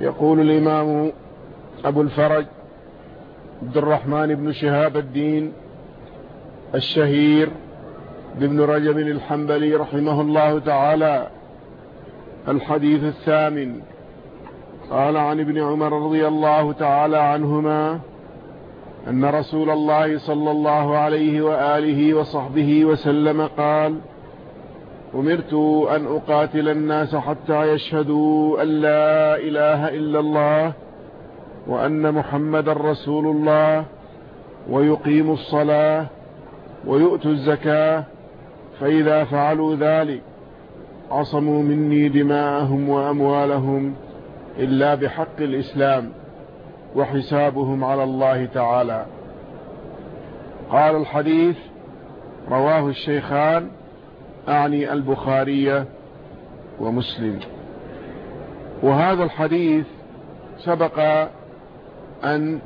يقول الإمام أبو الفرج عبد الرحمن بن شهاب الدين الشهير بابن رجب الحنبلي رحمه الله تعالى الحديث الثامن. قال عن ابن عمر رضي الله تعالى عنهما أن رسول الله صلى الله عليه وآله وصحبه وسلم قال أمرت أن أقاتل الناس حتى يشهدوا أن لا إله إلا الله وأن محمد رسول الله ويقيموا الصلاة ويؤتوا الزكاة فإذا فعلوا ذلك عصموا مني دماءهم وأموالهم إلا بحق الإسلام وحسابهم على الله تعالى. قال الحديث رواه الشيخان أعني البخارية ومسلم. وهذا الحديث سبق أن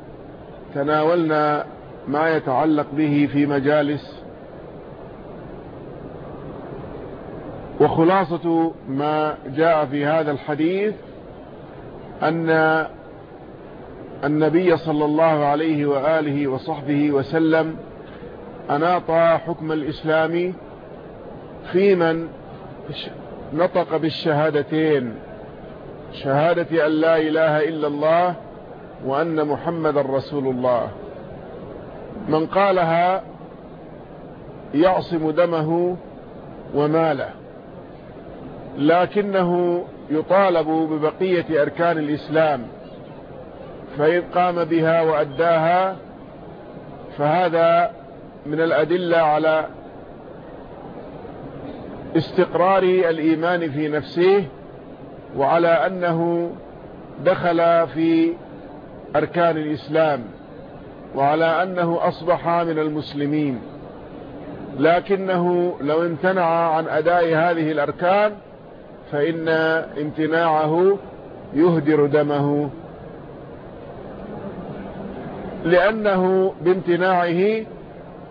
تناولنا ما يتعلق به في مجالس. وخلاصة ما جاء في هذا الحديث أن النبي صلى الله عليه وآله وصحبه وسلم أناط حكم الإسلام في من نطق بالشهادتين شهادة أن لا إله إلا الله وأن محمد رسول الله. من قالها يعصم دمه وماله لكنه يطالب ببقية أركان الإسلام فإن قام بها وأداها فهذا من الأدلة على استقرار الإيمان في نفسه وعلى أنه دخل في أركان الإسلام وعلى أنه أصبح من المسلمين. لكنه لو امتنع عن أداء هذه الأركان فإن امتناعه يهدر دمه. لأنه بامتناعه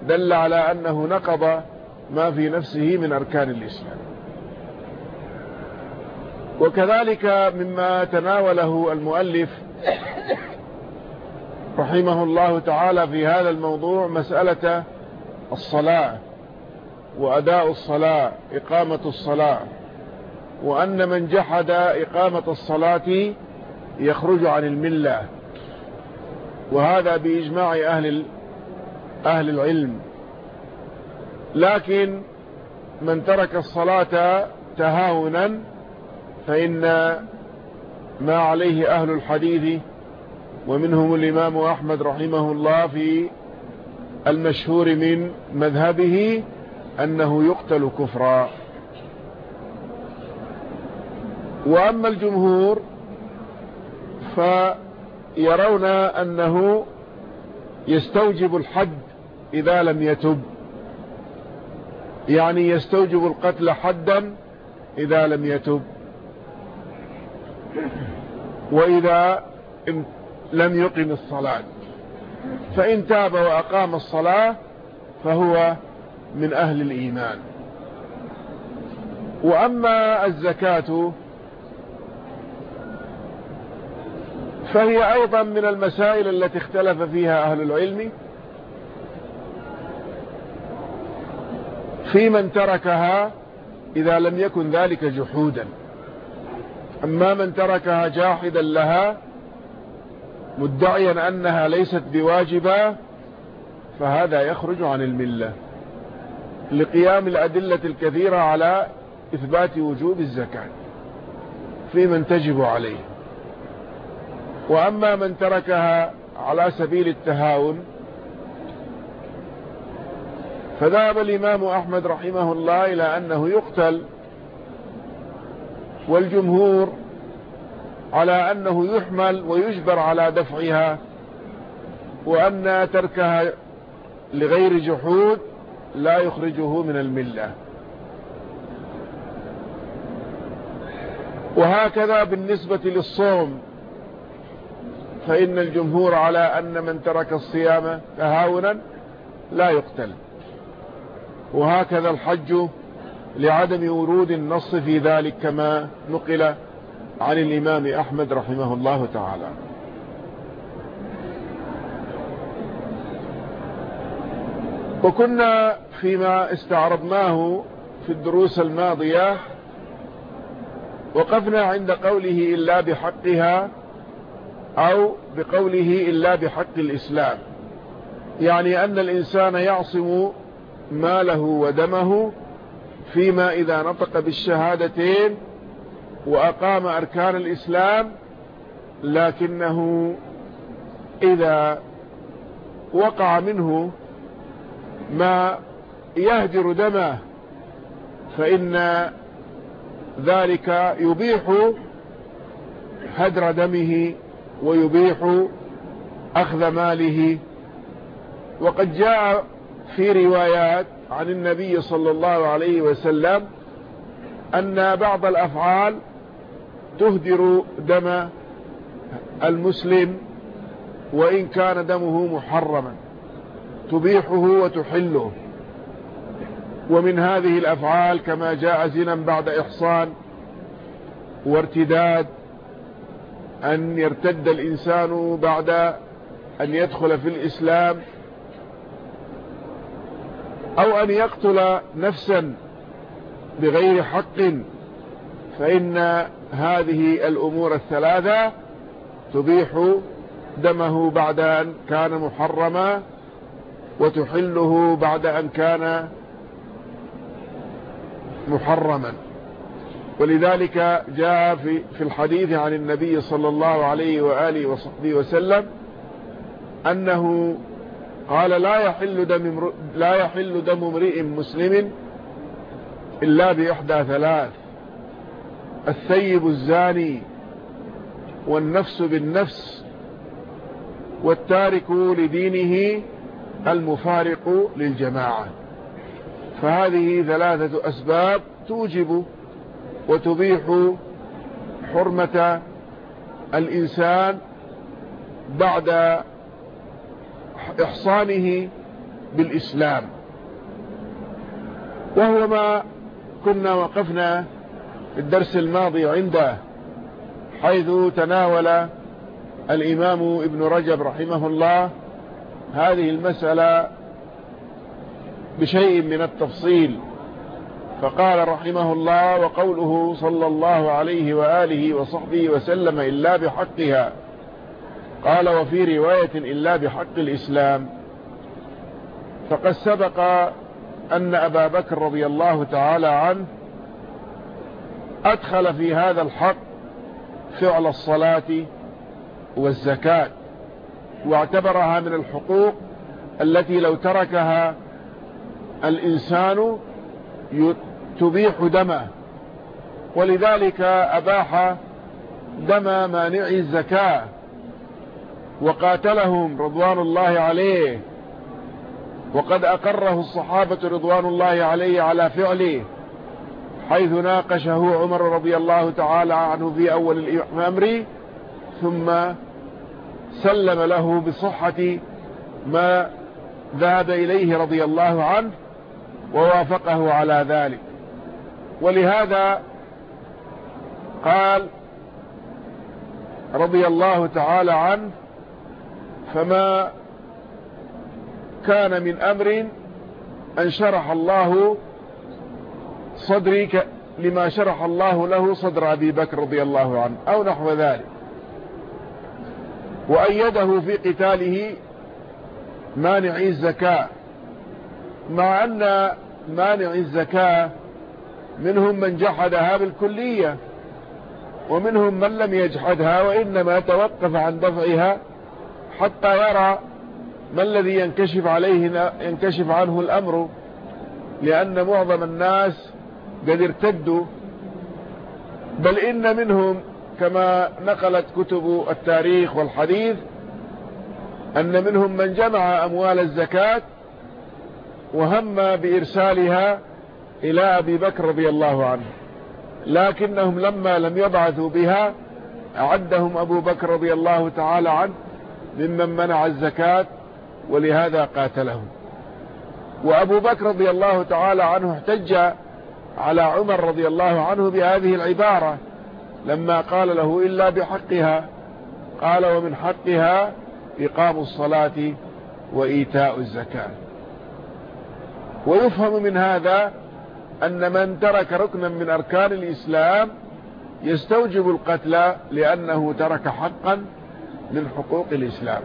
دل على أنه نقض ما في نفسه من أركان الإسلام. وكذلك مما تناوله المؤلف رحمه الله تعالى في هذا الموضوع مسألة الصلاة وأداء الصلاة إقامة الصلاة وأن من جحد إقامة الصلاة يخرج عن الملة وهذا بإجماع أهل, أهل العلم. لكن من ترك الصلاة تهاونا فإن ما عليه أهل الحديث ومنهم الإمام أحمد رحمه الله في المشهور من مذهبه أنه يقتل كفرا. وأما الجمهور فيرون أنه يستوجب الحد إذا لم يتب. يعني يستوجب القتل حدا إذا لم يتب. وإذا لم يقم الصلاة. فإن تاب وأقام الصلاة فهو من أهل الإيمان. وأما الزكاة فهي أيضا من المسائل التي اختلف فيها أهل العلم. في من تركها إذا لم يكن ذلك جحودا. أما من تركها جاحدا لها مدعيا أنها ليست بواجبة فهذا يخرج عن الملة. لقيام الأدلة الكثيرة على إثبات وجوب الزكاة في من تجب عليه. وأما من تركها على سبيل التهاون فذهب الإمام أحمد رحمه الله إلى أنه يقتل والجمهور على أنه يحمل ويجبر على دفعها وأن تركها لغير جحود لا يخرجه من الملة. وهكذا بالنسبة للصوم فإن الجمهور على أن من ترك الصيام تهاونا لا يقتل. وهكذا الحج لعدم ورود النص في ذلك كما نقل عن الإمام أحمد رحمه الله تعالى. وكنا فيما استعرضناه في الدروس الماضية وقفنا عند قوله إلا بحقها أو بقوله إلا بحق الإسلام. يعني أن الإنسان يعصم ماله ودمه فيما إذا نطق بالشهادتين وأقام أركان الإسلام لكنه إذا وقع منه ما يهدر دمه فإن ذلك يبيح هدر دمه ويبيح أخذ ماله. وقد جاء في روايات عن النبي صلى الله عليه وسلم أن بعض الأفعال تهدر دم المسلم وإن كان دمه محرما تبيحه وتحله. ومن هذه الأفعال كما جاء زنا بعد إحصان وارتداد أن يرتد الإنسان بعد أن يدخل في الإسلام أو أن يقتل نفسا بغير حق فإن هذه الأمور الثلاثة تبيح دمه بعد أن كان محرما وتحله بعد أن كان محرما. ولذلك جاء في, الحديث عن النبي صلى الله عليه وآله وصحبه وسلم أنه قال لا يحل دم لا يحل دم امرئ مسلم إلا بإحدى ثلاث. الثيب الزاني والنفس بالنفس والتارك لدينه المفارق للجماعة. فهذه ثلاثة أسباب توجب وتبيح حرمة الإنسان بعد إحصانه بالإسلام. وهو ما كنا وقفنا في الدرس الماضي عنده حيث تناول الإمام ابن رجب رحمه الله هذه المسألة بشيء من التفصيل. فقال رحمه الله وقوله صلى الله عليه وآله وصحبه وسلم إلا بحقها قال وفي رواية إلا بحق الإسلام. فقد سبق أن أبا بكر رضي الله تعالى عنه أدخل في هذا الحق فعل الصلاة والزكاة واعتبرها من الحقوق التي لو تركها الإنسان تبيح دمه. ولذلك أباح دم مانعي الزكاة. وقاتلهم رضوان الله عليه. وقد أقره الصحابة رضوان الله عليه على فعله حيث ناقشه عمر رضي الله تعالى عنه في أول الأمر ثم سلم له بصحة ما ذهب إليه رضي الله عنه ووافقه على ذلك. ولهذا قال رضي الله تعالى عنه فما كان من أمر أن شرح الله صدري لما شرح الله له صدر أبي بكر رضي الله عنه أو نحو ذلك. وأيده في قتاله مانعي الزكاة. مع أن مانع الزكاة منهم من جحدها بالكلية ومنهم من لم يجحدها وإنما توقف عن دفعها حتى يرى ما الذي ينكشف عليه ينكشف عنه الأمر لأن معظم الناس قد ارتدوا. بل إن منهم كما نقلت كتب التاريخ والحديث أن منهم من جمع أموال الزكاة وهم بإرسالها إلى أبي بكر رضي الله عنه. لكنهم لما لم يبعثوا بها أعدهم أبو بكر رضي الله تعالى عنه. ممن منع الزكاة ولهذا قاتلهم. وأبو بكر رضي الله تعالى عنه احتج على عمر رضي الله عنه بهذه العبارة لما قال له إلا بحقها قال ومن حقها إقام الصلاة وإيتاء الزكاة. ويفهم من هذا أن من ترك ركنا من أركان الإسلام يستوجب القتل لأنه ترك حقا من حقوق الإسلام.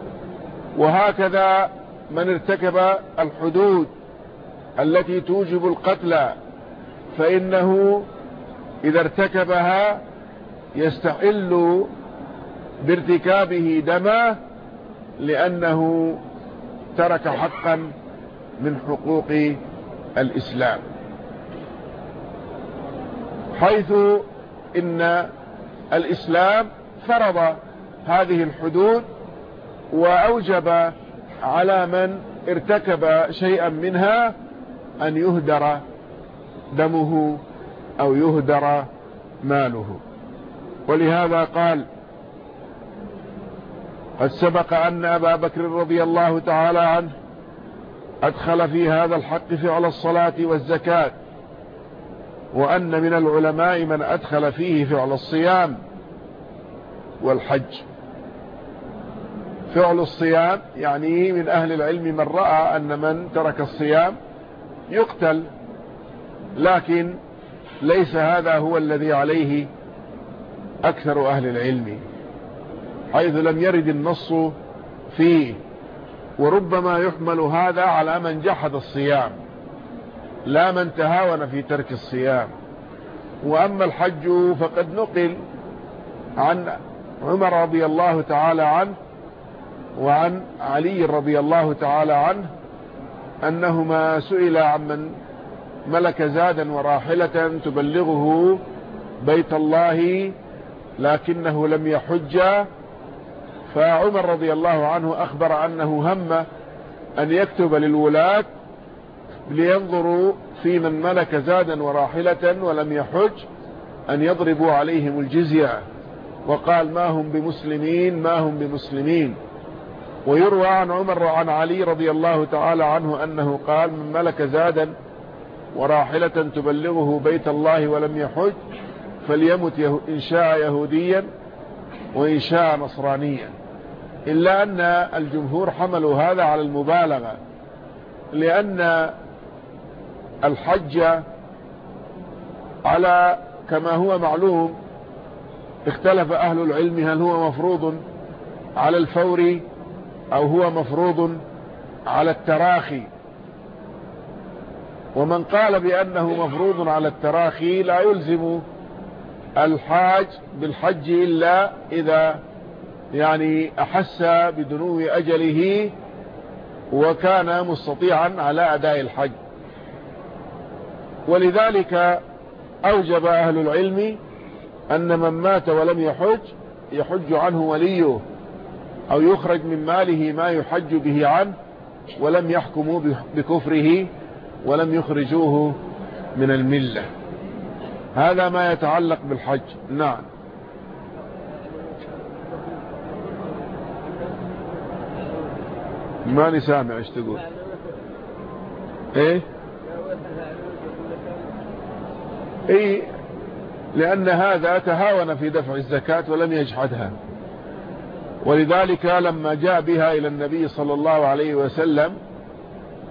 وهكذا من ارتكب الحدود التي توجب القتل فإنه إذا ارتكبها يستحل بارتكابه دمه لأنه ترك حقا من حقوق الإسلام. حيث إن الإسلام فرض هذه الحدود وأوجب على من ارتكب شيئا منها أن يهدر دمه أو يهدر ماله. ولهذا قال قد سبق أن أبا بكر رضي الله تعالى عنه أدخل في هذا الحق فعل الصلاة والزكاة وأن من العلماء من أدخل فيه فعل الصيام والحج. فعل الصيام يعني من أهل العلم من رأى أن من ترك الصيام يقتل لكن ليس هذا هو الذي عليه أكثر أهل العلم حيث لم يرد النص فيه وربما يحمل هذا على من جحد الصيام لا من تهاون في ترك الصيام. وأما الحج فقد نقل عن عمر رضي الله تعالى عنه وعن علي رضي الله تعالى عنه أنهما سئل عمن ملك زادا وراحلة تبلغه بيت الله لكنه لم يحج فعمر رضي الله عنه أخبر أنه هم أن يكتب للولاة لينظروا في من ملك زادا وراحلة ولم يحج أن يضربوا عليهم الجزية وقال ما هم بمسلمين ما هم بمسلمين. ويروى عن عمر وعن علي رضي الله تعالى عنه أنه قال من ملك زادا وراحلة تبلغه بيت الله ولم يحج فليمت إن شاء يهوديا وإن شاء نصرانيا. إلا أن الجمهور حملوا هذا على المبالغة لأن الحج على كما هو معلوم اختلف أهل العلم هل هو مفروض على الفور أو هو مفروض على التراخي. ومن قال بأنه مفروض على التراخي لا يلزم الحاج بالحج إلا إذا يعني أحس بدنو أجله وكان مستطيعا على أداء الحج. ولذلك أوجب أهل العلم أن من مات ولم يحج يحج عنه وليه. أو يخرج من ماله ما يحج به عنه ولم يحكموا بكفره ولم يخرجوه من الملة. هذا ما يتعلق بالحج. نعم. ماني سامع إيش تقول. إيه؟ اي لأن هذا تهاون في دفع الزكاة ولم يجحدها. ولذلك لما جاء بها إلى النبي صلى الله عليه وسلم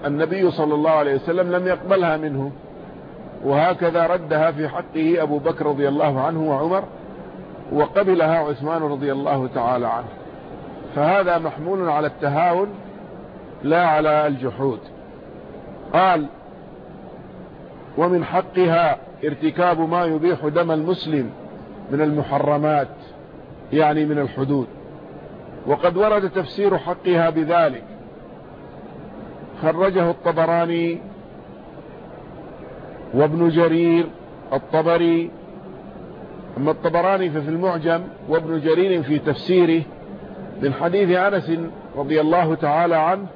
النبي صلى الله عليه وسلم لم يقبلها منه. وهكذا ردها في حقه أبو بكر رضي الله عنه وعمر وقبلها عثمان رضي الله تعالى عنه. فهذا محمول على التهاون لا على الجحود. قال ومن حقها ارتكاب ما يبيح دم المسلم من المحرمات يعني من الحدود. وقد ورد تفسير حقها بذلك. خرجه الطبراني وابن جرير الطبري. أما الطبراني ففي المعجم وابن جرير في تفسيره من حديث أنس رضي الله تعالى عنه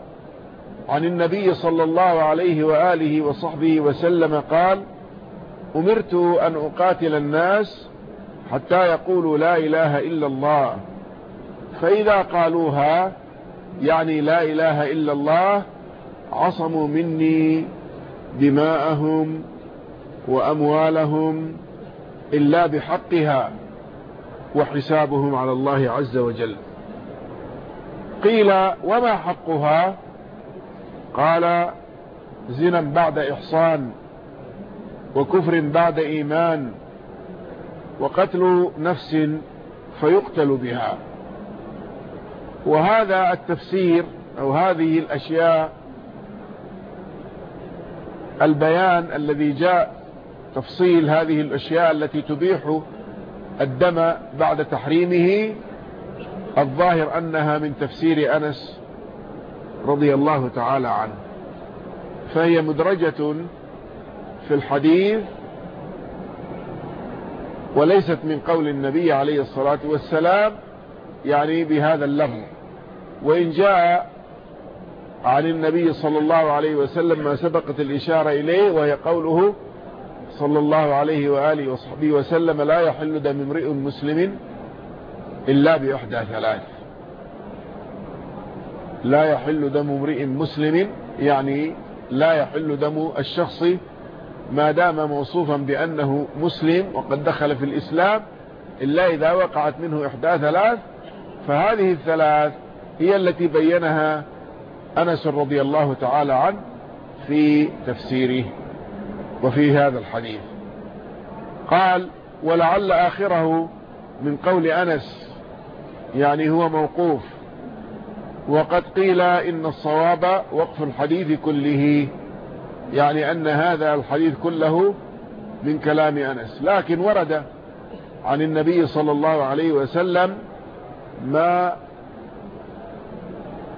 عن النبي صلى الله عليه وآله وصحبه وسلم قال أمرت أن أقاتل الناس حتى يقولوا لا إله إلا الله فإذا قالوها يعني لا إله إلا الله عصموا مني دماءهم وأموالهم إلا بحقها وحسابهم على الله عز وجل. قيل وما حقها؟ قال زنا بعد إحصان وكفر بعد إيمان وقتل نفس فيقتل بها. وهذا التفسير أو هذه الأشياء البيان الذي جاء تفصيل هذه الأشياء التي تبيح الدم بعد تحريمه الظاهر أنها من تفسير أنس رضي الله تعالى عنه. فهي مدرجة في الحديث وليست من قول النبي عليه الصلاة والسلام يعني بهذا اللفظ. وإن جاء عن النبي صلى الله عليه وسلم ما سبقت الإشارة إليه وهي قوله صلى الله عليه وآله وصحبه وسلم لا يحل دم امرئ مسلم إلا بإحدى ثلاث. لا يحل دم امرئ مسلم يعني لا يحل دم الشخص ما دام موصوفا بأنه مسلم وقد دخل في الإسلام إلا إذا وقعت منه إحدى ثلاث فهذه الثلاث هي التي بينها أنس رضي الله تعالى عنه في تفسيره وفي هذا الحديث. قال ولعل آخره من قول أنس يعني هو موقوف وقد قيل إن الصواب وقف الحديث كله يعني أن هذا الحديث كله من كلام أنس. لكن ورد عن النبي صلى الله عليه وسلم ما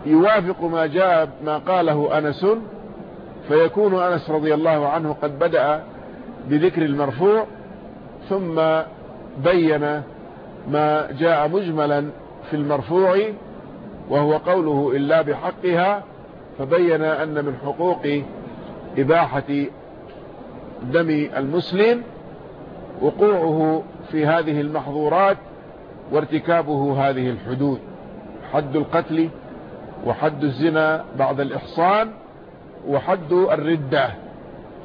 يوافق ما جاء ما قاله أنس فيكون أنس رضي الله عنه قد بدأ بذكر المرفوع ثم بين ما جاء مجملا في المرفوع وهو قوله إلا بحقها فبين أن من حقوق إباحة دم المسلم وقوعه في هذه المحظورات وارتكابه هذه الحدود حد القتل وحد الزنا بعد الإحصان وحد الردة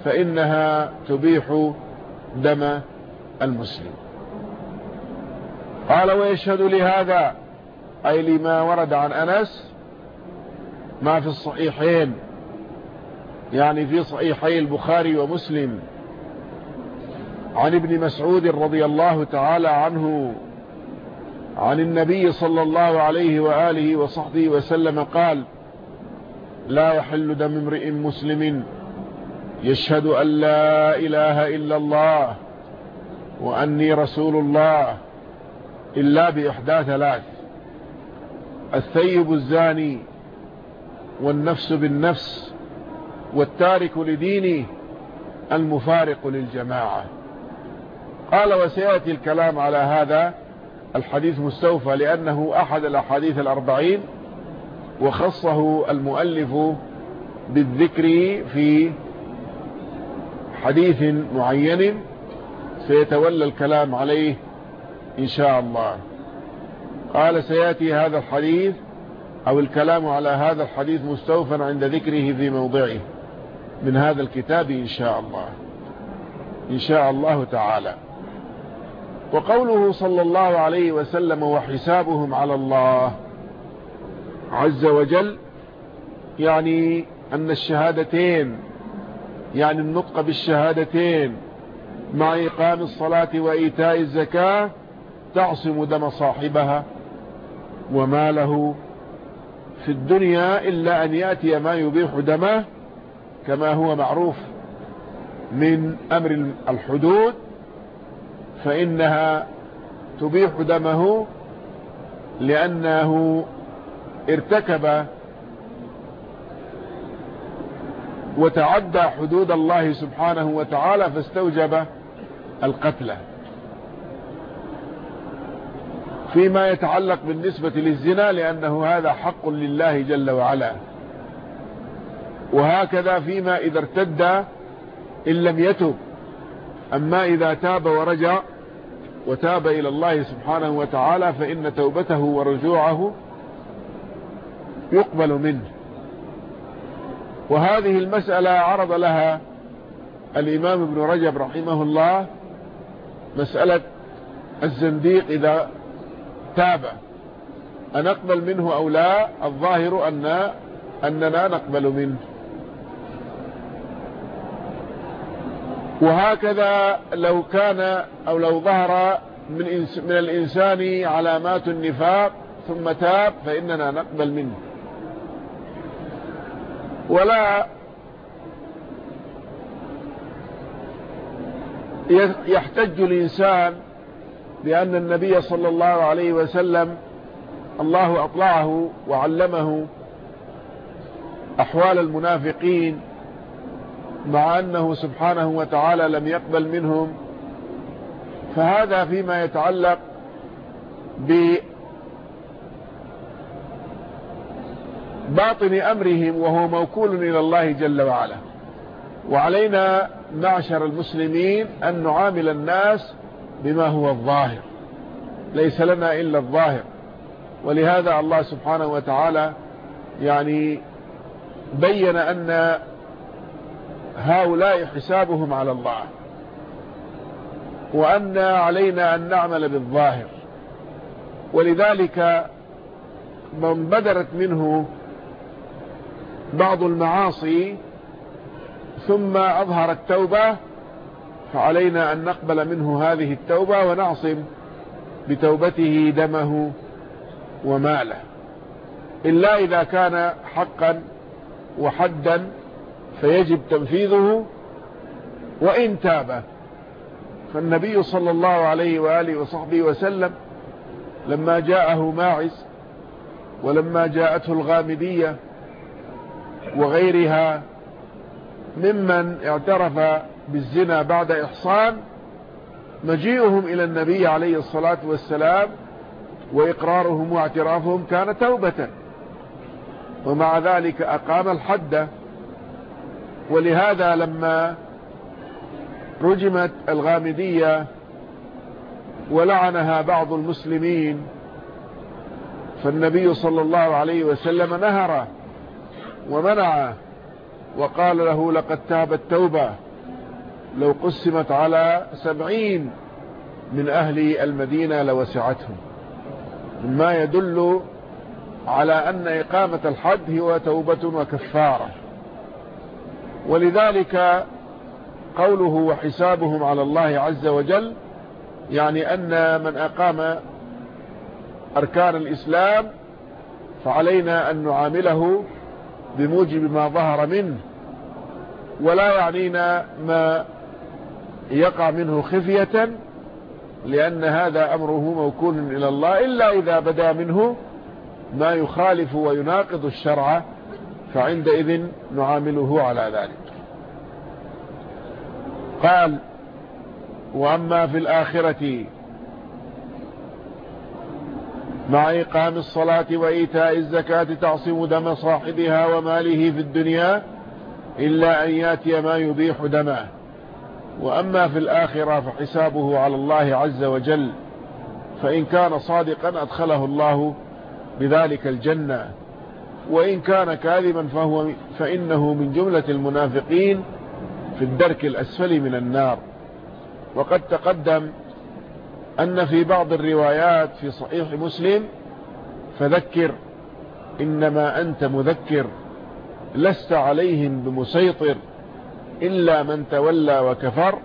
فإنها تبيح دم المسلم. قال ويشهد لهذا أي لما ورد عن أنس ما في الصحيحين يعني في صحيحي البخاري ومسلم عن ابن مسعود رضي الله تعالى عنه عن النبي صلى الله عليه وآله وصحبه وسلم قال لا يحل دم امرئ مسلم يشهد أن لا إله إلا الله وأني رسول الله إلا بإحدى ثلاث الثيب الزاني والنفس بالنفس والتارك لدينه المفارق للجماعة. قال وسيأتي الكلام على هذا الحديث مستوفى لأنه أحد الأحاديث الأربعين وخصه المؤلف بالذكر في حديث معين سيتولى الكلام عليه إن شاء الله. قال سيأتي هذا الحديث أو الكلام على هذا الحديث مستوفا عند ذكره في موضعه من هذا الكتاب إن شاء الله. إن شاء الله تعالى. وقوله صلى الله عليه وسلم وحسابهم على الله عز وجل يعني أن الشهادتين يعني النطق بالشهادتين مع إقام الصلاة وإيتاء الزكاة تعصم دم صاحبها وما له في الدنيا إلا أن يأتي ما يبيح دمه كما هو معروف من أمر الحدود فإنها تبيح دمه لأنه ارتكب وتعدى حدود الله سبحانه وتعالى فاستوجب القتل. فيما يتعلق بالنسبة للزنا لأنه هذا حق لله جل وعلا. وهكذا فيما إذا ارتد إن لم يتب. أما إذا تاب ورجع وتاب إلى الله سبحانه وتعالى فإن توبته ورجوعه يقبل منه. وهذه المسألة عرض لها الإمام ابن رجب رحمه الله مسألة الزنديق إذا تاب. أنقبل منه أو لا؟ الظاهر أن أننا نقبل منه. وهكذا لو كان أو لو ظهر من, من الإنسان علامات النفاق ثم تاب فإننا نقبل منه. ولا يحتج الإنسان بأن النبي صلى الله عليه وسلم الله أطلعه وعلمه أحوال المنافقين مع أنه سبحانه وتعالى لم يقبل منهم فهذا فيما يتعلق بباطن أمرهم وهو موكول إلى الله جل وعلا. وعلينا معشر المسلمين أن نعامل الناس بما هو الظاهر ليس لنا إلا الظاهر. ولهذا الله سبحانه وتعالى يعني بين أن هؤلاء حسابهم على الله. وأن علينا أن نعمل بالظاهر. ولذلك من بدرت منه بعض المعاصي ثم أظهر التوبة فعلينا أن نقبل منه هذه التوبة ونعصم بتوبته دمه وماله. إلا إذا كان حقا وحدا فيجب تنفيذه وإن تاب. فالنبي صلى الله عليه وآله وصحبه وسلم لما جاءه ماعز ولما جاءته الغامدية وغيرها ممن اعترف بالزنا بعد إحصان مجيئهم إلى النبي عليه الصلاة والسلام وإقرارهم واعترافهم كان توبة. ومع ذلك أقام الحد ولهذا لما رجمت الغامدية ولعنها بعض المسلمين فالنبي صلى الله عليه وسلم نهره ومنعه وقال له لقد تابت توبة لو قسمت على سبعين من أهل المدينة لوسعتهم. مما يدل على أن إقامة الحد هو توبة وكفارة. ولذلك قوله وحسابهم على الله عز وجل يعني أن من أقام أركان الإسلام فعلينا أن نعامله بموجب ما ظهر منه ولا يعنينا ما يقع منه خفية لأن هذا أمره موكول إلى الله إلا إذا بدا منه ما يخالف ويناقض الشرع فعندئذ نعامله على ذلك. قال وأما في الآخرة مع إقام الصلاة وإيتاء الزكاة تعصم دم صاحبها وماله في الدنيا إلا أن يأتي ما يبيح دمه. وأما في الآخرة فحسابه على الله عز وجل فإن كان صادقا أدخله الله بذلك الجنة. وإن كان كاذبا فهو فإنه من جملة المنافقين في الدرك الأسفل من النار. وقد تقدم أن في بعض الروايات في صحيح مسلم فذكر إنما أنت مذكر لست عليهم بمسيطر إلا من تولى وكفر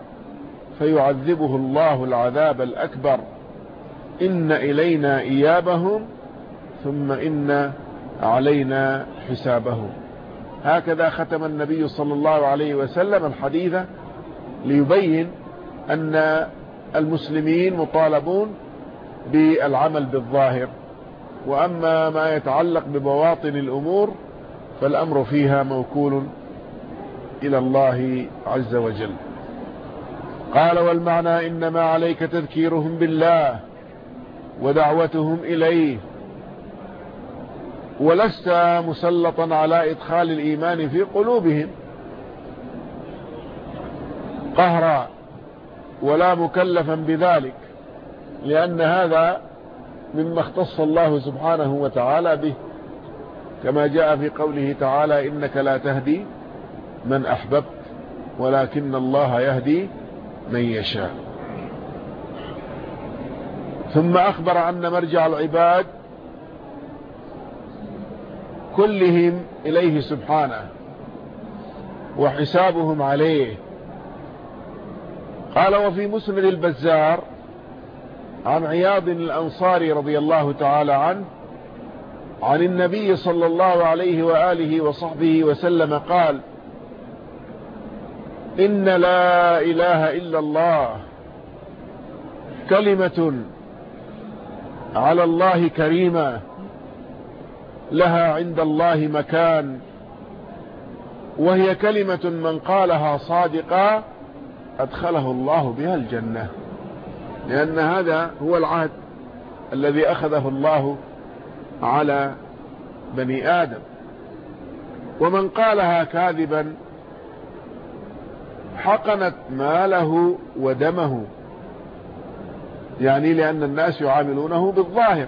فيعذبه الله العذاب الأكبر. إن إلينا إيابهم ثم إن علينا حسابهم هكذا ختم النبي صلى الله عليه وسلم الحديث ليبين أن المسلمين مطالبون بالعمل بالظاهر. وأما ما يتعلق ببواطن الأمور فالأمر فيها موكول إلى الله عز وجل. قال والمعنى إنما عليك تذكيرهم بالله ودعوتهم إليه. ولست مسلطا على إدخال الإيمان في قلوبهم. قهرا ولا مكلفا بذلك لأن هذا مما اختص الله سبحانه وتعالى به. كما جاء في قوله تعالى إنك لا تهدي من أحببت ولكن الله يهدي من يشاء. ثم أخبر أن مرجع العباد كلهم إليه سبحانه وحسابهم عليه. قال وفي مسند البزار عن عياض الأنصاري رضي الله تعالى عنه عن النبي صلى الله عليه وآله وصحبه وسلم قال إن لا إله إلا الله كلمة على الله كريمة لها عند الله مكان. وهي كلمة من قالها صادقا أدخله الله بها الجنة. لأن هذا هو العهد الذي أخذه الله على بني آدم. ومن قالها كاذبا حقنت ماله ودمه. يعني لأن الناس يعاملونه بالظاهر.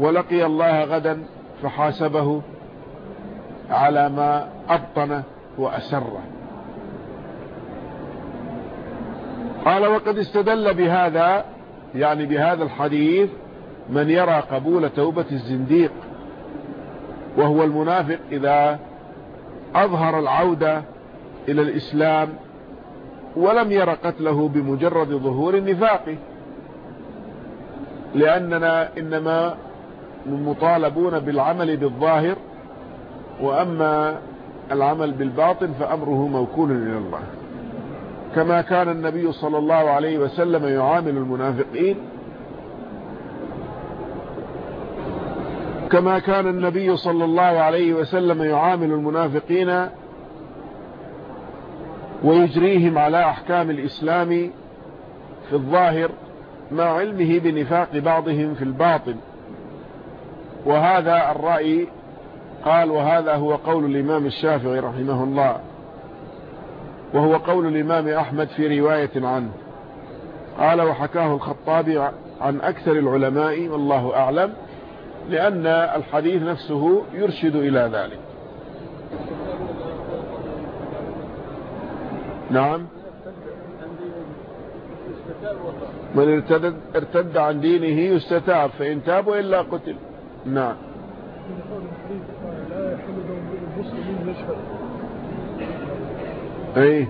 ولقي الله غدا فحاسبه على ما أبطن وأسره. قال وقد استدل بهذا يعني بهذا الحديث من يرى قبول توبة الزنديق وهو المنافق إذا أظهر العودة إلى الإسلام ولم ير قتله بمجرد ظهور النفاق. لأننا إنما مطالبون بالعمل بالظاهر وأما العمل بالباطن فأمره موكول إلى الله. كما كان النبي صلى الله عليه وسلم يعامل المنافقين. كما كان النبي صلى الله عليه وسلم يعامل المنافقين ويجريهم على أحكام الإسلام في الظاهر مع علمه بنفاق بعضهم في الباطن. وهذا الرأي قال وهذا هو قول الإمام الشافعي رحمه الله وهو قول الإمام أحمد في رواية عنه. قال وحكاه الخطابي عن أكثر العلماء والله أعلم لأن الحديث نفسه يرشد إلى ذلك. نعم. من ارتد, ارتد عن دينه يستتاب فإن تاب وإلا قتل. نعم. أي.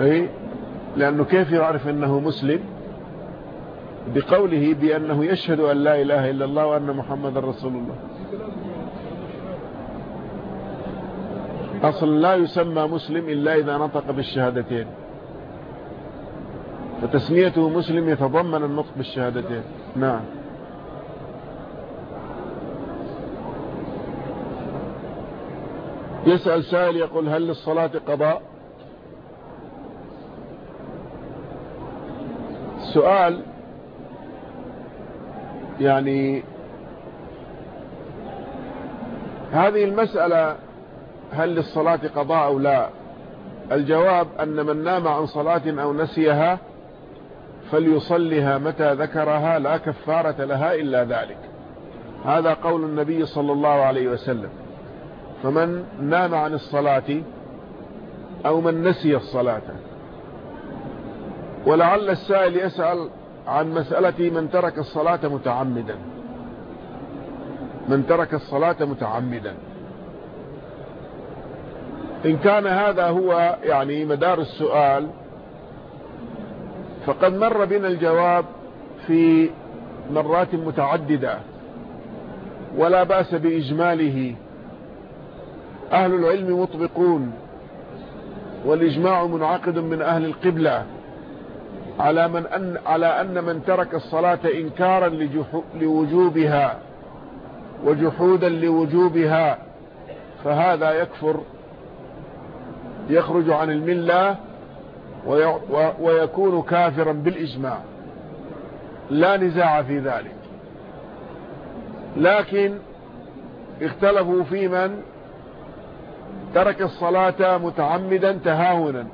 أي. لأنه كيف يعرف أنه مسلم؟ بقوله بأنه يشهد أن لا إله إلا الله وأن محمد رسول الله. أصلا لا يسمى مسلم إلا إذا نطق بالشهادتين. فتسميته مسلم يتضمن النطق بالشهادتين. نعم. يسأل سائل يقول هل للصلاة قضاء؟ سؤال يعني هذه المسألة هل للصلاة قضاء أو لا؟ الجواب أن من نام عن صلاة أو نسيها فليصلها متى ذكرها لا كفارة لها إلا ذلك. هذا قول النبي صلى الله عليه وسلم. فمن نام عن الصلاة أو من نسي الصلاة. ولعل السائل يسأل عن مسألة من ترك الصلاة متعمدا. من ترك الصلاة متعمدا. إن كان هذا هو يعني مدار السؤال فقد مر بنا الجواب في مرات متعددة. ولا بأس بإجماله. أهل العلم مطبقون والإجماع منعقد من أهل القبلة على, من أن على أن من ترك الصلاة إنكارا لوجوبها وجحودا لوجوبها فهذا يكفر يخرج عن الملة ويكون كافرا بالإجماع. لا نزاع في ذلك. لكن اختلفوا في من؟ ترك الصلاة متعمدا تهاونا.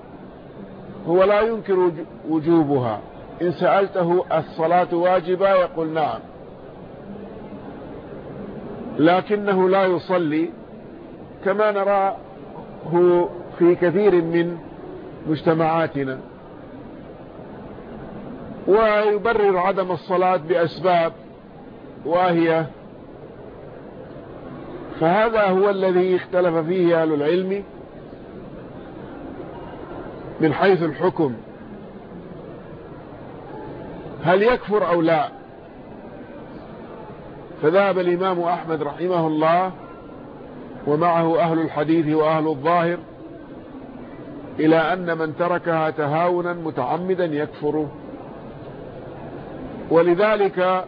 هو لا ينكر وجوبها. إن سألته الصلاة واجبة يقول نعم. لكنه لا يصلي كما نراه في كثير من مجتمعاتنا. ويبرر عدم الصلاة بأسباب واهية فهذا هو الذي اختلف فيه أهل العلم من حيث الحكم. هل يكفر أو لا؟ فذهب الإمام أحمد رحمه الله ومعه أهل الحديث وأهل الظاهر إلى أن من تركها تهاونا متعمدا يكفر. ولذلك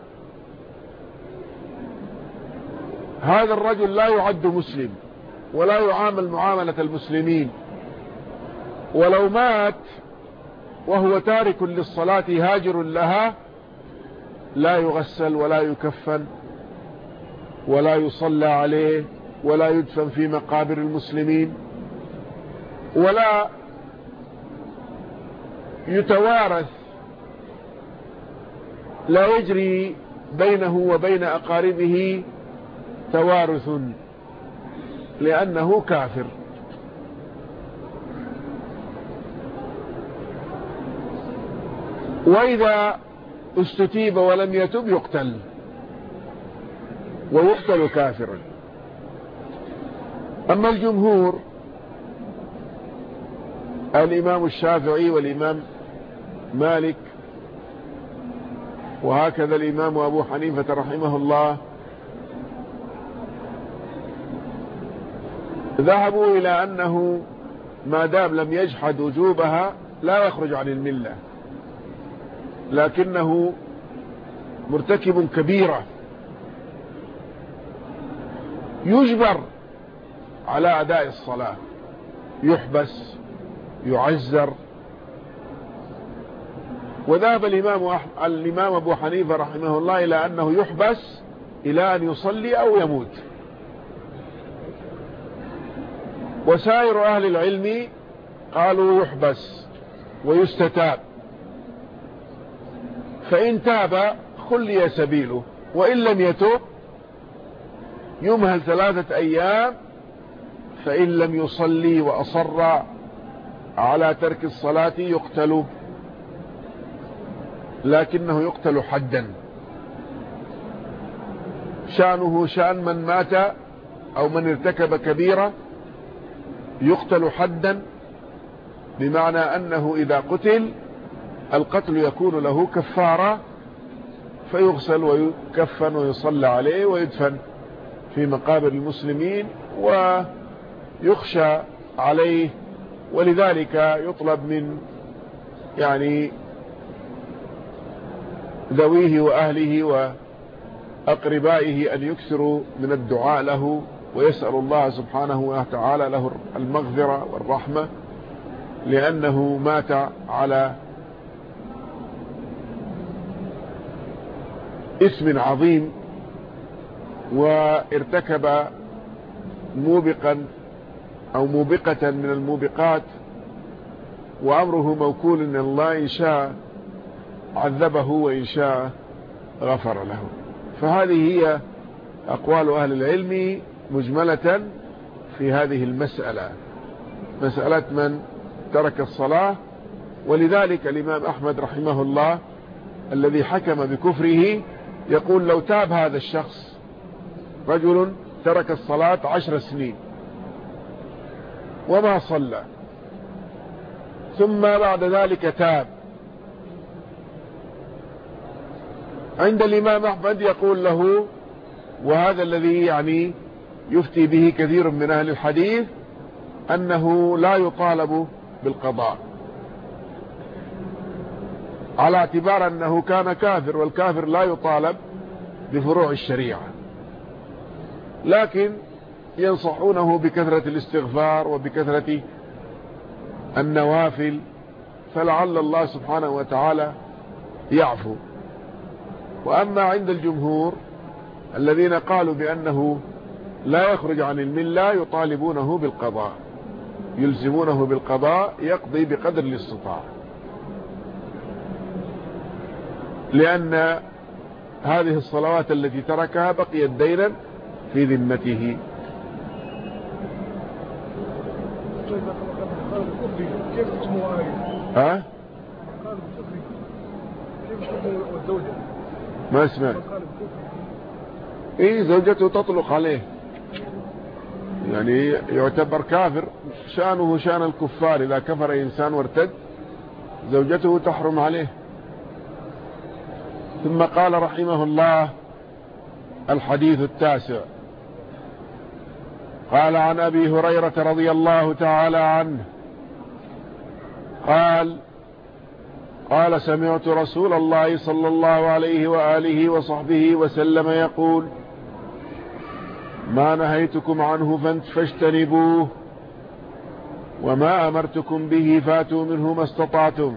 هذا الرجل لا يعد مسلم ولا يعامل معاملة المسلمين. ولو مات وهو تارك للصلاة هاجر لها لا يغسل ولا يكفن ولا يصلى عليه ولا يدفن في مقابر المسلمين ولا يتوارث. لا يجري بينه وبين أقاربه توارث لأنه كافر. وإذا استتيب ولم يتب يقتل. ويقتل كافرا أما الجمهور الإمام الشافعي والإمام مالك وهكذا الإمام أبو حنيفة رحمه الله ذهبوا إلى أنه ما دام لم يجحد وجوبها لا يخرج عن الملة. لكنه مرتكب كبيرة. يجبر على أداء الصلاة. يحبس يعزر. وذهب الإمام, الإمام أبو حنيفة رحمه الله إلى أنه يحبس إلى أن يصلي أو يموت. وسائر أهل العلم قالوا يحبس ويستتاب. فإن تاب خلي سبيله وإن لم يتوب يمهل ثلاثة أيام فإن لم يصلي وأصر على ترك الصلاة يقتل لكنه يقتل حدا. شأنه شأن من مات أو من ارتكب كبيرة يقتل حدا بمعنى أنه إذا قتل القتل يكون له كفارة فيغسل ويكفن ويصلى عليه ويدفن في مقابر المسلمين ويخشى عليه ولذلك يطلب من يعني ذويه وأهله وأقربائه أن يكثروا من الدعاء له ويسأل الله سبحانه وتعالى له المغفرة والرحمة لأنه مات على اسم عظيم وارتكب موبقا أو موبقة من الموبقات وأمره موكول إن الله إن شاء عذبه وإن شاء غفر له. فهذه هي أقوال أهل العلم. مجملة في هذه المسألة. مسألة من ترك الصلاة ولذلك الإمام أحمد رحمه الله الذي حكم بكفره يقول لو تاب هذا الشخص رجل ترك الصلاة عشر سنين وما صلى ثم بعد ذلك تاب. عند الإمام أحمد يقول له وهذا الذي يعني يفتي به كثير من أهل الحديث أنه لا يطالب بالقضاء. على اعتبار أنه كان كافر والكافر لا يطالب بفروع الشريعة. لكن ينصحونه بكثرة الاستغفار وبكثرة النوافل فلعل الله سبحانه وتعالى يعفو. وأما عند الجمهور الذين قالوا بأنه لا يخرج عن الملة يطالبونه بالقضاء. يلزمونه بالقضاء يقضي بقدر الاستطاعة. لأن هذه الصلوات التي تركها بقيت دينا في ذمته. كيف ها؟ ما سمعت إيه زوجته تطلق عليه. يعني يعتبر كافر شأنه شأن الكفار إذا كفر إنسان وارتد زوجته تحرم عليه. ثم قال رحمه الله الحديث التاسع. قال عن أبي هريرة رضي الله تعالى عنه قال قال سمعت رسول الله صلى الله عليه وآله وصحبه وسلم يقول ما نهيتكم عنه فاجتنبوه وما أمرتكم به فاتوا منه ما استطعتم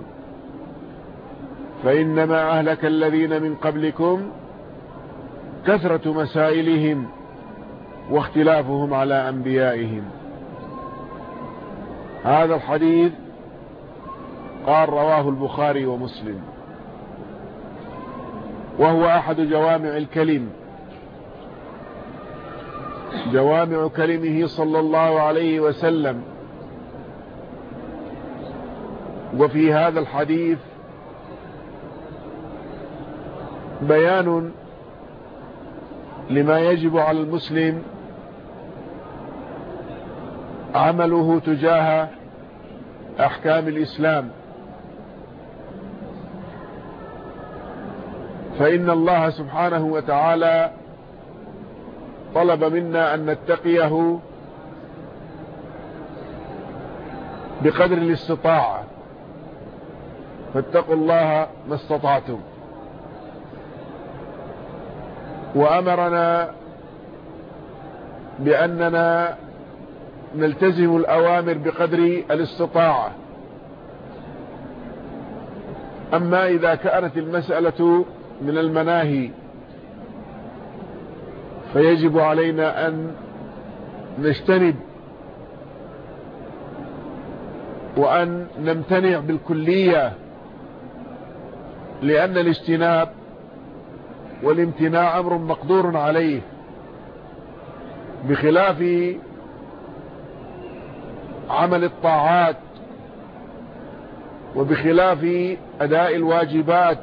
فإنما أهلك الذين من قبلكم كثرة مسائلهم واختلافهم على أنبيائهم. هذا الحديث قال رواه البخاري ومسلم وهو أحد جوامع الكلم. جوامع كلمه صلى الله عليه وسلم. وفي هذا الحديث بيان لما يجب على المسلم عمله تجاه أحكام الإسلام. فإن الله سبحانه وتعالى طلب منا أن نتقيه بقدر الاستطاعة. فاتقوا الله ما استطعتم. وأمرنا بأننا نلتزم الأوامر بقدر الاستطاعة. أما إذا كانت المسألة من المناهي فيجب علينا أن نجتنب وأن نمتنع بالكلية لأن الاجتناب والامتناع أمر مقدور عليه بخلاف عمل الطاعات وبخلاف أداء الواجبات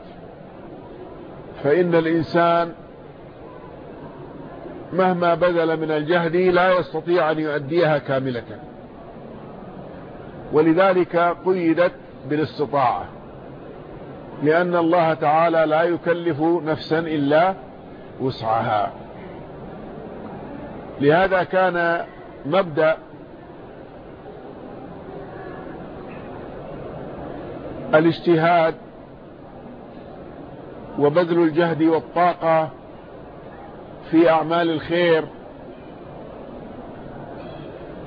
فإن الإنسان مهما بذل من الجهد لا يستطيع أن يؤديها كاملة. ولذلك قيدت بالاستطاعة لأن الله تعالى لا يكلف نفسا إلا وسعها. لهذا كان مبدأ الاجتهاد وبذل الجهد والطاقة في أعمال الخير.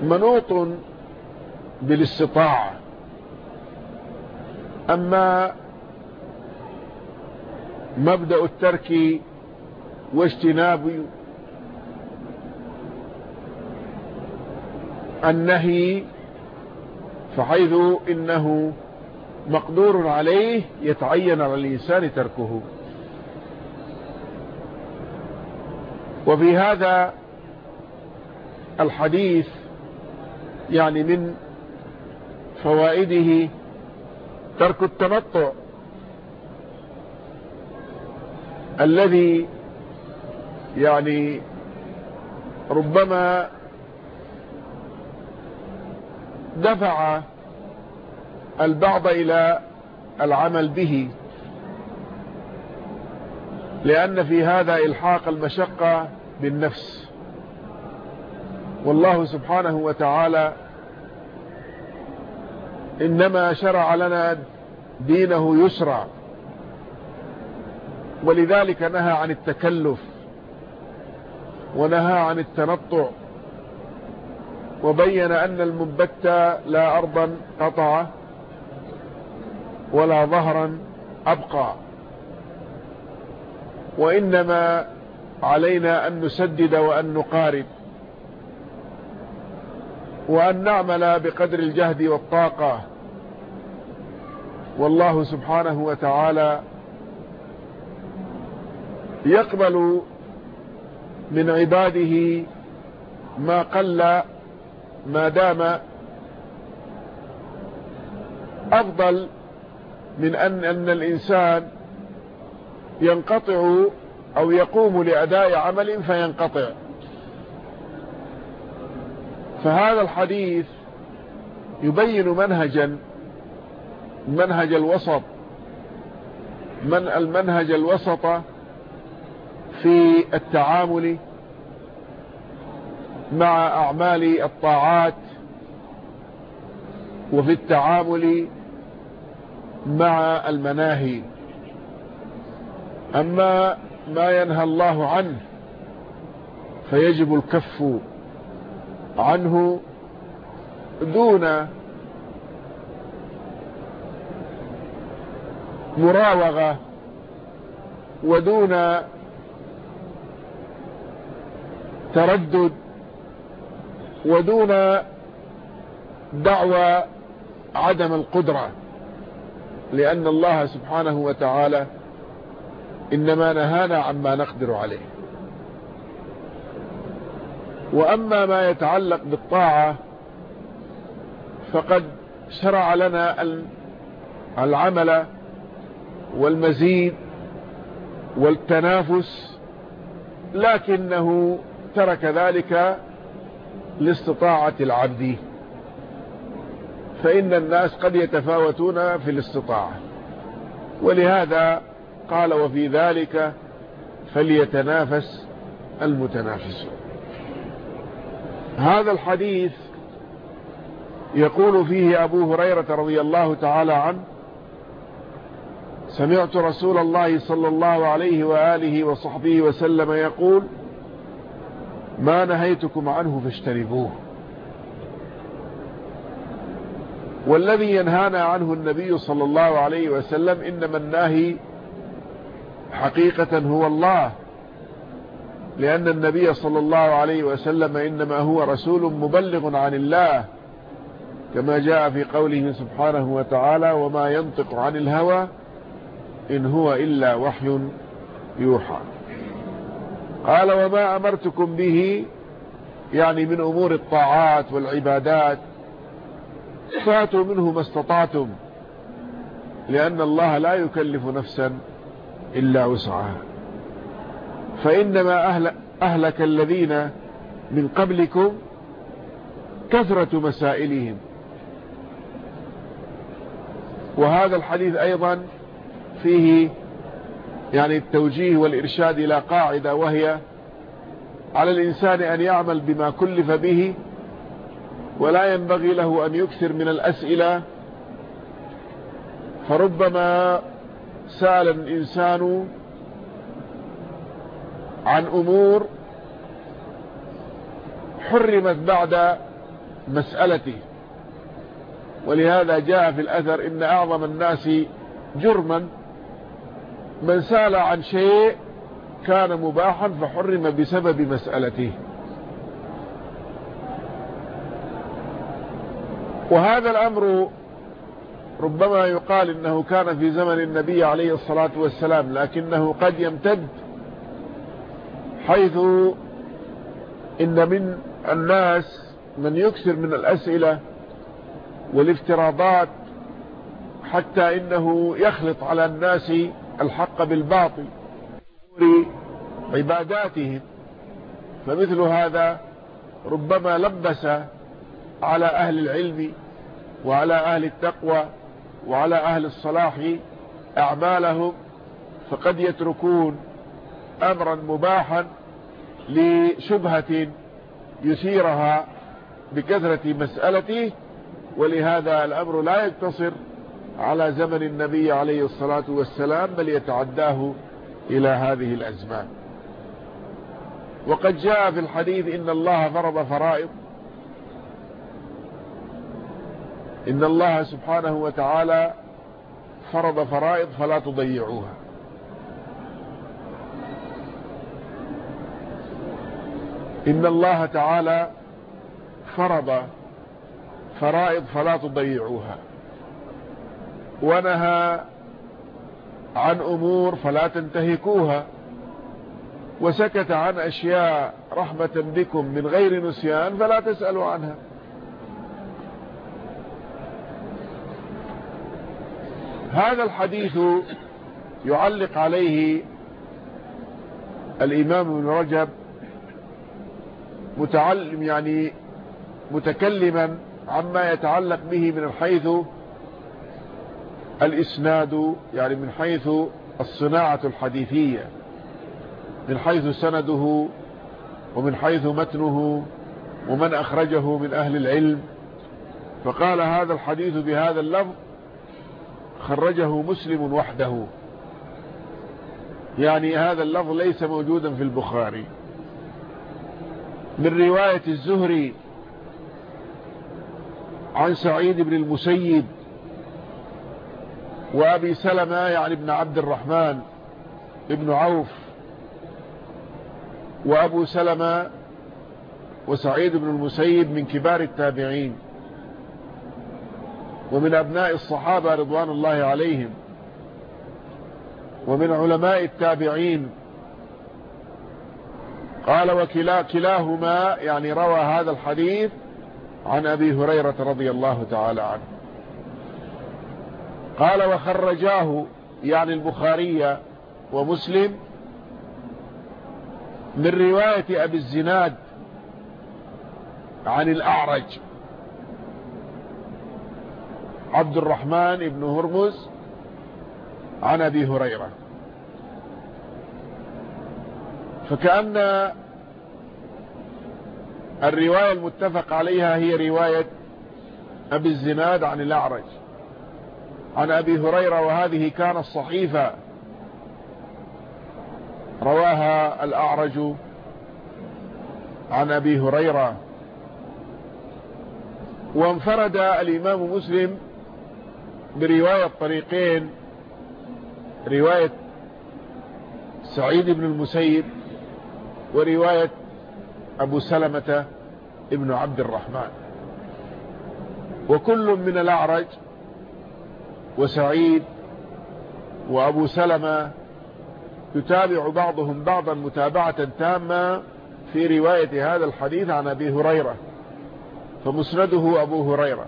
منوط بالاستطاعة. أما مبدأ الترك واجتناب النهي فحيث إنه مقدور عليه يتعين على الإنسان تركه. وفي هذا الحديث يعني من فوائده ترك التمطع الذي يعني ربما دفع البعض إلى العمل به. لأن في هذا إلحاق المشقة بالنفس. والله سبحانه وتعالى إنما شرع لنا دينه يسرع ولذلك نهى عن التكلف ونهى عن التنطع وبين أن المنبت لا أرضا قطع ولا ظهرا أبقى. وإنما علينا أن نسدد وأن نقارب وأن نعمل بقدر الجهد والطاقة. والله سبحانه وتعالى يقبل من عباده ما قل ما دام أفضل من أن, أن الإنسان ينقطع أو يقوم لأداء عمل فينقطع. فهذا الحديث يبين منهجا منهج الوسط من المنهج الوسط في التعامل مع أعمال الطاعات وفي التعامل مع المناهي. أما ما ينهى الله عنه فيجب الكف عنه دون مراوغة ودون تردد ودون دعوى عدم القدرة لأن الله سبحانه وتعالى إنما نهانا عما نقدر عليه. وأما ما يتعلق بالطاعة فقد شرع لنا العمل والمزيد والتنافس لكنه ترك ذلك لاستطاعة العبد. فإن الناس قد يتفاوتون في الاستطاعة. ولهذا قال وفي ذلك فليتنافس المتنافسون. هذا الحديث يقول فيه أبو هريرة رضي الله تعالى عنه سمعت رسول الله صلى الله عليه وآله وصحبه وسلم يقول ما نهيتكم عنه فاجتنبوه. والذي ينهانا عنه النبي صلى الله عليه وسلم إنما الناهي حقيقة هو الله لأن النبي صلى الله عليه وسلم إنما هو رسول مبلغ عن الله كما جاء في قوله سبحانه وتعالى وما ينطق عن الهوى إن هو إلا وحي يوحى قال وما أمرتكم به يعني من أمور الطاعات والعبادات فاتوا منه ما استطعتم لأن الله لا يكلف نفسا إلا وسعها. فإنما أهل أهلك الذين من قبلكم كثرة مسائلهم. وهذا الحديث أيضا فيه يعني التوجيه والإرشاد إلى قاعدة وهي على الإنسان أن يعمل بما كلف به ولا ينبغي له أن يكثر من الأسئلة. فربما سأل الإنسان عن أمور حرمت بعد مسألته. ولهذا جاء في الأثر إن أعظم الناس جرما من سأل عن شيء كان مباحا فحرم بسبب مسألته. وهذا الأمر ربما يقال إنه كان في زمن النبي عليه الصلاة والسلام لكنه قد يمتد حيث إن من الناس من يكثر من الأسئلة والافتراضات حتى إنه يخلط على الناس الحق بالباطل عباداتهم. فمثل هذا ربما لبس على أهل العلم وعلى أهل التقوى وعلى أهل الصلاح أعمالهم فقد يتركون أمرا مباحا لشبهة يثيرها بكثرة مسألته ولهذا الأمر لا يقتصر على زمن النبي عليه الصلاة والسلام بل يتعداه إلى هذه الأزمان. وقد جاء في الحديث إن الله فرض فرائض إن الله سبحانه وتعالى فرض فرائض فلا تضيعوها. إن الله تعالى فرض فرائض فلا تضيعوها. ونهى عن أمور فلا تنتهكوها. وسكت عن أشياء رحمة بكم من غير نسيان فلا تسألوا عنها. هذا الحديث يعلق عليه الإمام ابن رجب متعلم يعني متكلما عما يتعلق به من حيث الإسناد يعني من حيث الصناعة الحديثية من حيث سنده ومن حيث متنه ومن أخرجه من أهل العلم. فقال هذا الحديث بهذا اللفظ خرجه مسلم وحده. يعني هذا اللفظ ليس موجودا في البخاري. من رواية الزهري عن سعيد بن المسيب وأبي سلمة يعني ابن عبد الرحمن ابن عوف وأبو سلمة وسعيد بن المسيب من كبار التابعين. ومن أبناء الصحابة رضوان الله عليهم ومن علماء التابعين. قال وكلا كلاهما يعني روى هذا الحديث عن أبي هريرة رضي الله تعالى عنه. قال وخرجاه يعني البخاري ومسلم من رواية أبي الزناد عن الأعرج. عبد الرحمن بن هرمز عن أبي هريرة. فكأن الرواية المتفق عليها هي رواية أبي الزناد عن الأعرج. عن أبي هريرة وهذه كانت صحيفة. رواها الأعرج عن أبي هريرة. وانفرد الإمام مسلم برواية طريقين رواية سعيد بن المسيب ورواية أبو سلمة ابن عبد الرحمن. وكل من الأعرج وسعيد وأبو سلمة يتابع بعضهم بعضا متابعة تامة في رواية هذا الحديث عن أبي هريرة فمسنده أبو هريرة.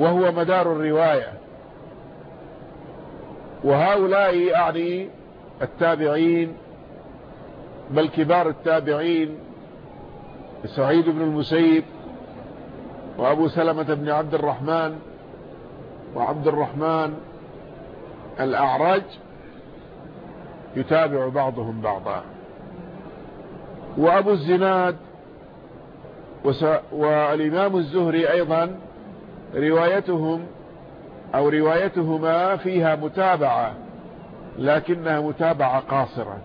وهو مدار الرواية. وهؤلاء أعني التابعين بل كبار التابعين سعيد بن المسيب وأبو سلمة بن عبد الرحمن وعبد الرحمن الأعرج يتابع بعضهم بعضا. وأبو الزناد والإمام الزهري أيضا روايتهم أو روايتهما فيها متابعة لكنها متابعة قاصرة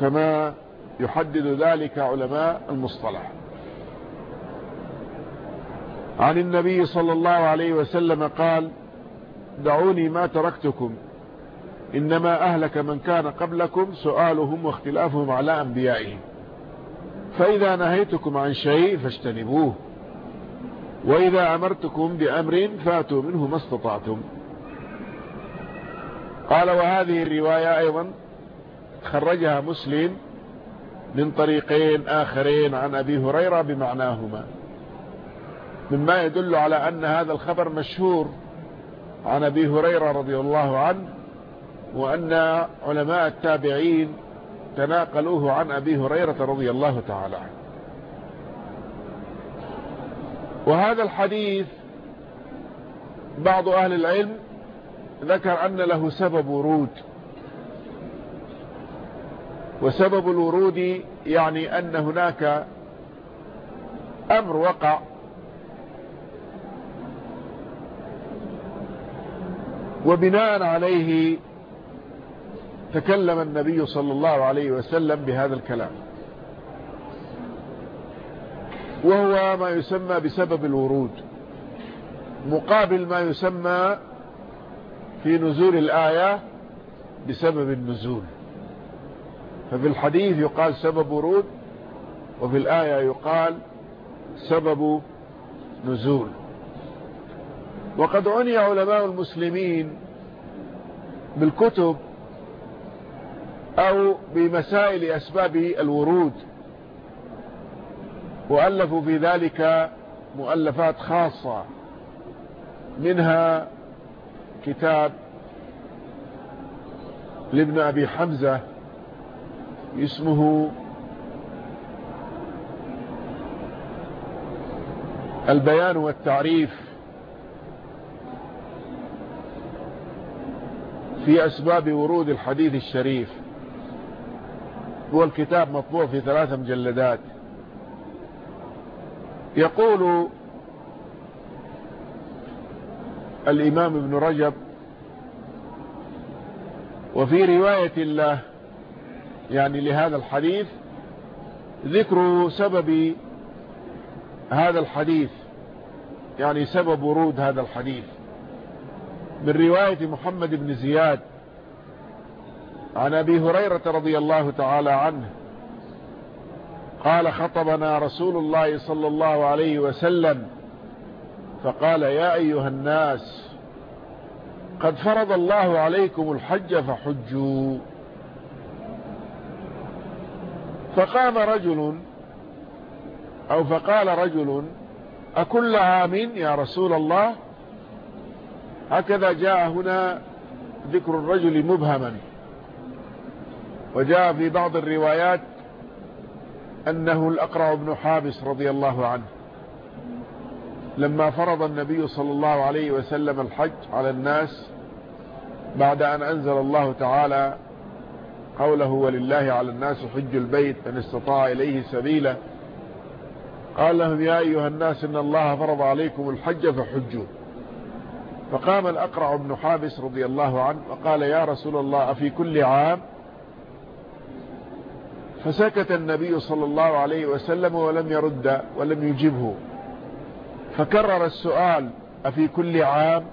كما يحدد ذلك علماء المصطلح. عن النبي صلى الله عليه وسلم قال دعوني ما تركتكم إنما أهلك من كان قبلكم سؤالهم واختلافهم على أنبيائهم فإذا نهيتكم عن شيء فاجتنبوه. وإذا أمرتكم بأمر فاتوا منه ما استطعتم. قال وهذه الرواية أيضا خرجها مسلم من طريقين آخرين عن أبي هريرة بمعناهما. مما يدل على أن هذا الخبر مشهور عن أبي هريرة رضي الله عنه وأن علماء التابعين تناقلوه عن أبي هريرة رضي الله تعالى عنه. وهذا الحديث بعض أهل العلم ذكر أن له سبب ورود. وسبب الورود يعني أن هناك أمر وقع. وبناء عليه تكلم النبي صلى الله عليه وسلم بهذا الكلام. وهو ما يسمى بسبب الورود مقابل ما يسمى في نزول الآية بسبب النزول. ففي الحديث يقال سبب ورود وفي الآية يقال سبب نزول. وقد عني علماء المسلمين بالكتب أو بمسائل أسباب الورود. وألفوا في ذلك مؤلفات خاصة منها كتاب لابن أبي حمزة اسمه البيان والتعريف في أسباب ورود الحديث الشريف. هو الكتاب مطبوع في ثلاث مجلدات. يقول الإمام ابن رجب وفي رواية الله يعني لهذا الحديث ذكر سبب هذا الحديث يعني سبب ورود هذا الحديث. من رواية محمد بن زياد عن أبي هريرة رضي الله تعالى عنه قال خطبنا رسول الله صلى الله عليه وسلم فقال يا أيها الناس قد فرض الله عليكم الحج فحجوا. فقام رجل أو فقال رجل أكل عام يا رسول الله؟ هكذا جاء هنا ذكر الرجل مبهما. وجاء في بعض الروايات أنه الأقرع بن حابس رضي الله عنه. لما فرض النبي صلى الله عليه وسلم الحج على الناس بعد أن أنزل الله تعالى قوله ولله على الناس حج البيت من استطاع إليه سبيلا قال لهم يا أيها الناس إن الله فرض عليكم الحج فحجوا. فقام الأقرع بن حابس رضي الله عنه وقال يا رسول الله أفي كل عام فسكت النبي صلى الله عليه وسلم ولم يرد ولم يجبه. فكرر السؤال أفي كل عام؟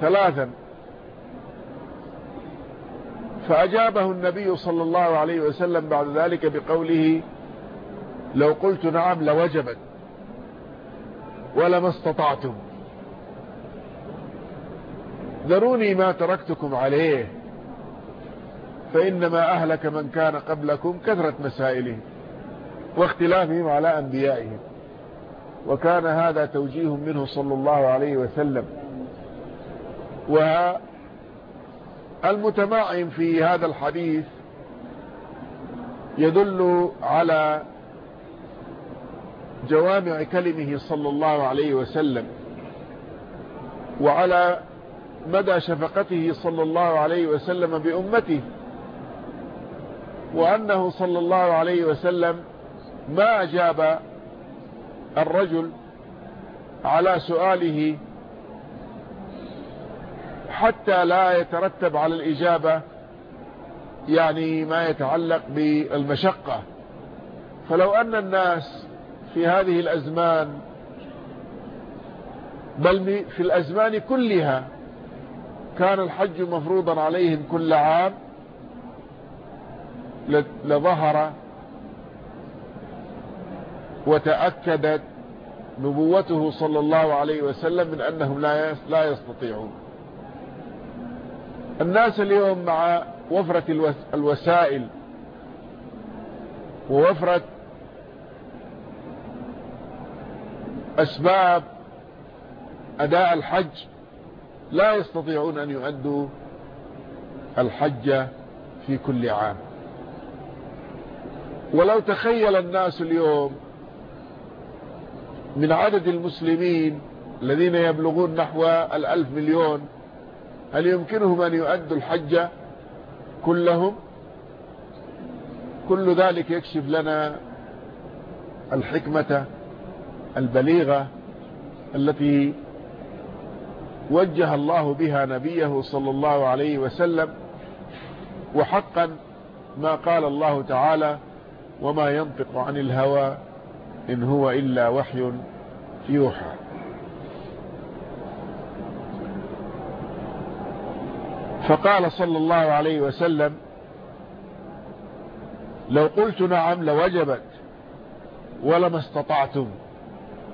ثلاثا. فأجابه النبي صلى الله عليه وسلم بعد ذلك بقوله لو قلت نعم لوجبت ولما استطعتم. ذروني ما تركتكم عليه. فإنما أهلك من كان قبلكم كثرة مسائلهم واختلافهم على أنبيائهم. وكان هذا توجيه منه صلى الله عليه وسلم. والمتمعن في هذا الحديث يدل على جوامع كلمه صلى الله عليه وسلم وعلى مدى شفقته صلى الله عليه وسلم بأمته. وأنه صلى الله عليه وسلم ما أجاب الرجل على سؤاله حتى لا يترتب على الإجابة يعني ما يتعلق بالمشقة. فلو أن الناس في هذه الأزمان بل في الأزمان كلها كان الحج مفروضا عليهم كل عام لظهر وتأكدت نبوته صلى الله عليه وسلم من أنهم لا يستطيعون. الناس اليوم مع وفرة الوسائل ووفرة أسباب أداء الحج لا يستطيعون أن يؤدوا الحج في كل عام. ولو تخيل الناس اليوم من عدد المسلمين الذين يبلغون نحو الألف مليون هل يمكنهم أن يؤدوا الحج كلهم؟ كل ذلك يكشف لنا الحكمة البليغة التي وجه الله بها نبيه صلى الله عليه وسلم وحقا ما قال الله تعالى وما ينطق عن الهوى إن هو إلا وحي يوحى. فقال صلى الله عليه وسلم لو قلت نعم لوجبت ولما استطعتم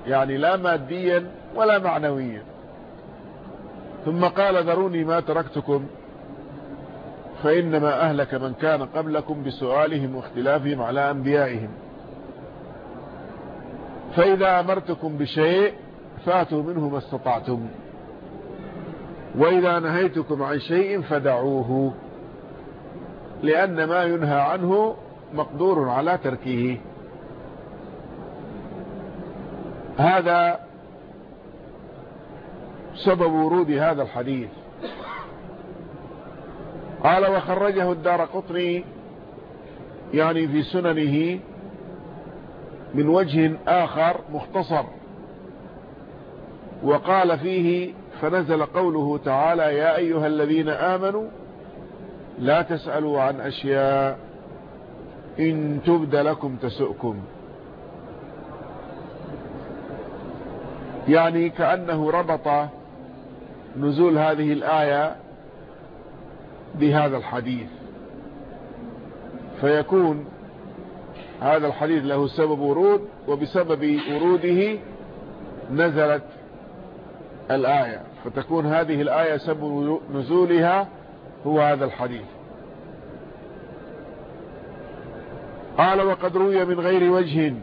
يعني لا ماديا ولا معنويا. ثم قال ذروني ما تركتكم فإنما أهلك من كان قبلكم بسؤالهم واختلافهم على أنبيائهم. فإذا أمرتكم بشيء فأتوا منه ما استطعتم. وإذا نهيتكم عن شيء فدعوه لأن ما ينهى عنه مقدور على تركه. هذا سبب ورود هذا الحديث. قال وخرجه الدار قطني يعني في سننه من وجه آخر مختصر. وقال فيه فنزل قوله تعالى يا أيها الذين آمنوا لا تسألوا عن أشياء إن تبد لكم تسؤكم. يعني كأنه ربط نزول هذه الآية بهذا الحديث. فيكون هذا الحديث له سبب ورود وبسبب وروده نزلت الآية. فتكون هذه الآية سبب نزولها هو هذا الحديث. قال وقد روي من غير وجه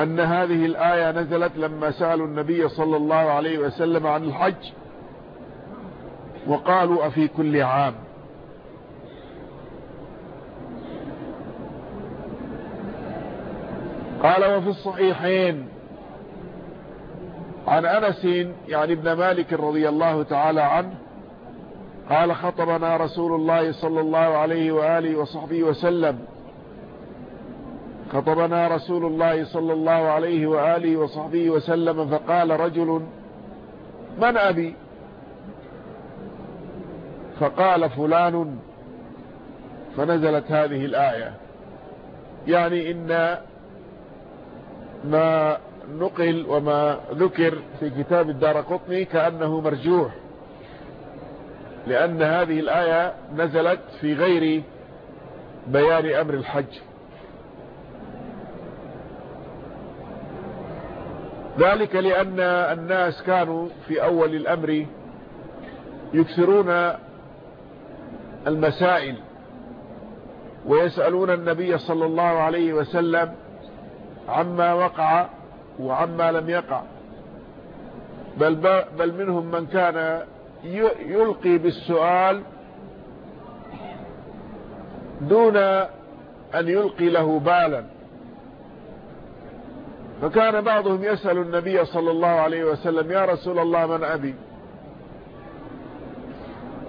أن هذه الآية نزلت لما سألوا النبي صلى الله عليه وسلم عن الحج. وقالوا أفي كل عام. قال وفي الصحيحين عن أنس يعني ابن مالك رضي الله تعالى عنه قال خطبنا رسول الله صلى الله عليه وآله وصحبه وسلم. خطبنا رسول الله صلى الله عليه وآله وصحبه وسلم فقال رجل من أبي؟ فقال فلان فنزلت هذه الآية. يعني إن ما نقل وما ذكر في كتاب الدار قطني كأنه مرجوح لأن هذه الآية نزلت في غير بيان أمر الحج. ذلك لأن الناس كانوا في أول الأمر يكثرون المسائل ويسألون النبي صلى الله عليه وسلم عما وقع وعما لم يقع. بل, بل منهم من كان يلقي بالسؤال دون أن يلقي له بالا. فكان بعضهم يسأل النبي صلى الله عليه وسلم يا رسول الله من أبي؟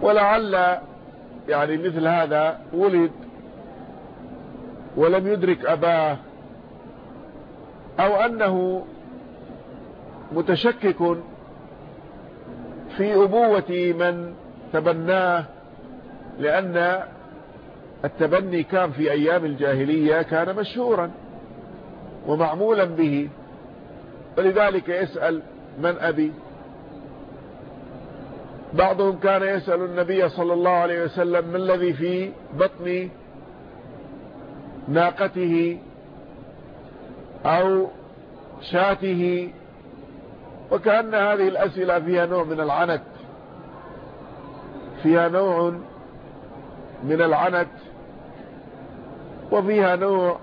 ولعل يعني مثل هذا ولد ولم يدرك أباه أو أنه متشكك في أبوة من تبناه لأن التبني كان في أيام الجاهلية كان مشهورا ومعمولا به. ولذلك يسأل من أبي؟ بعضهم كان يسأل النبي صلى الله عليه وسلم ما الذي في بطن ناقته أو شاته؟ وكأن هذه الأسئلة فيها نوع من العنت. فيها نوع من العنت وفيها نوع